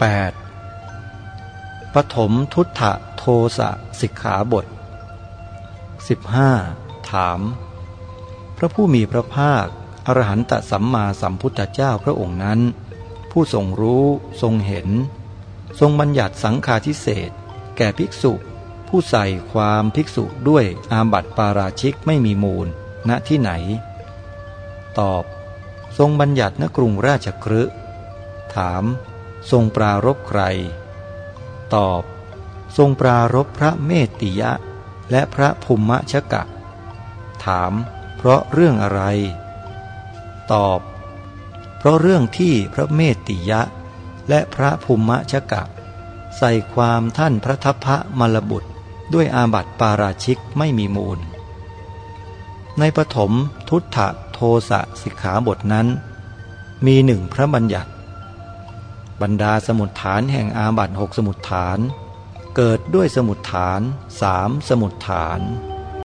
8. ปฐมทุตถะโทสะสิกขาบท 15. ถาม พระผู้มีพระภาค อรหันตสัมมาสัมพุทธเจ้าพระองค์นั้น ผู้ทรงรู้ทรงเห็น ทรงบัญญัติสังฆาทิเศษ แก่ภิกษุ ผู้ใส่ความภิกษุด้วยอาบัติปาราชิกไม่มีมูล ณที่ไหน ตอบ ทรงบัญญัติณกรุงราชครืถาม ทรงปรารบใคร ตอบ ทรงปรารบพระเมติยะ และพระภูมิชกะ ถาม เพราะเรื่องอะไร ตอบ เพราะเรื่องที่พระเมติยะ และพระภูมิชกะ ใส่ความท่านพระทัพพระมลบุตรด้วยอาบัติปาราชิกไม่มีมูล ในปฐมทุตถะโทสะสิกขาบทนั้น มีหนึ่งพระบัญญัติ บรรดาสมุดฐานแห่งอาบัตหกสมุดฐาน เกิดด้วยสมุดฐานสามสมุดฐาน